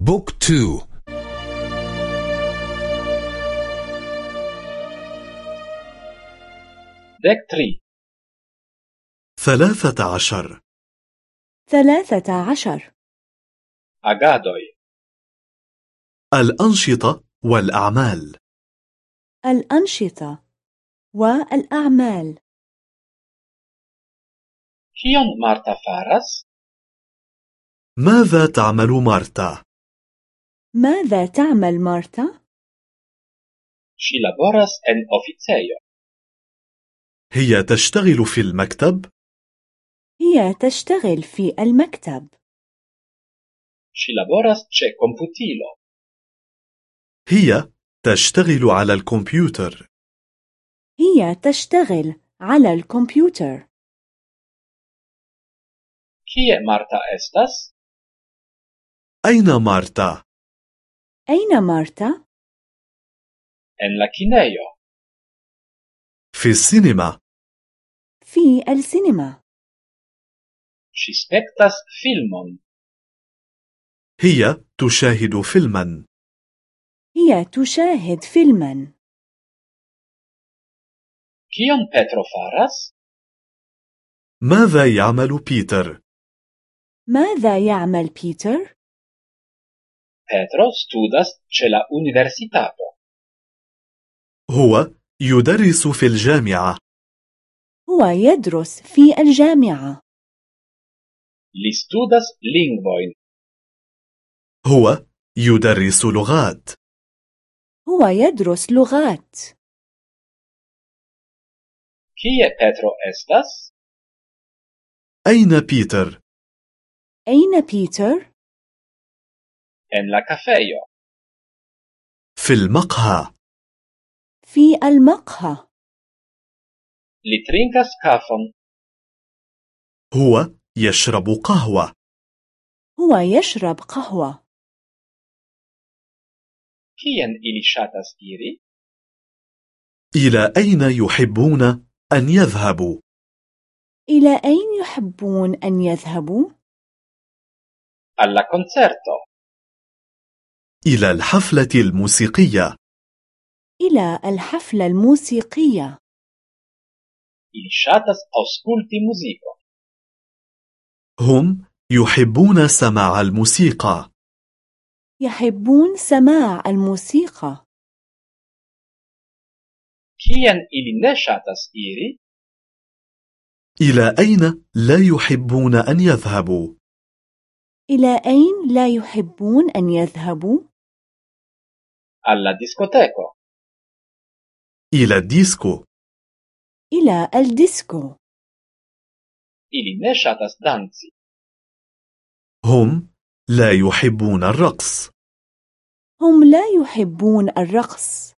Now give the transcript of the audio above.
book two. Dek tri. ثلاثة عشر. ثلاثة عشر. Agadoj. الأنشطة والأعمال. الأنشطة والأعمال. Kion Marta faras? ماذا تعمل مارتا؟ ماذا تعمل مارتا؟ شي laboras en oficejo. هي تشتغل في المكتب؟ هي تشتغل في المكتب. Ŝi laboras ĉe komputilo. هي تشتغل على الكمبيوتر. هي تشتغل على الكمبيوتر. Kie Marta estas? أين مارتا؟ أين مارتا؟ En la kinejo. في السينما. في السينما. Ŝi spektas filmon. هي تشاهد فيلما. هي تشاهد فيلما. Kion Petro faras? ماذا يعمل بيتر؟ ماذا يعمل بيتر؟ Petro studas ĉe la universitato. هو يدرس في الجامعة. هو يدرس في الجامعة. Li studas lingvojn. هو يدرس لغات. هو يدرس لغات. Kie Petro estas? أين بيتر؟ أين بيتر؟ En la kafejo. في المقهى. في المقهى. Li trinkas kafon. هو يشرب قهوة. هو يشرب قهوة. Kien ili ŝatas iri? إلى أين يحبون أن يذهبوا؟ إلى أين يحبون أن يذهبوا؟ Al la koncerto. إلى الحفلة الموسيقية. إلى الحفلة الموسيقية. Ili ŝatas aŭskulti muzikon. هم يحبون سماع الموسيقى. يحبون سماع الموسيقى. Kien ili ne ŝatas? إلى أين لا يحبون أن يذهبوا؟ إلى أين لا يحبون أن يذهبوا؟ La diskoteko. إلى الديسكو. إلى الديسكو. Ili ne ŝatas danci. هم لا يحبون الرقص. هم لا يحبون الرقص.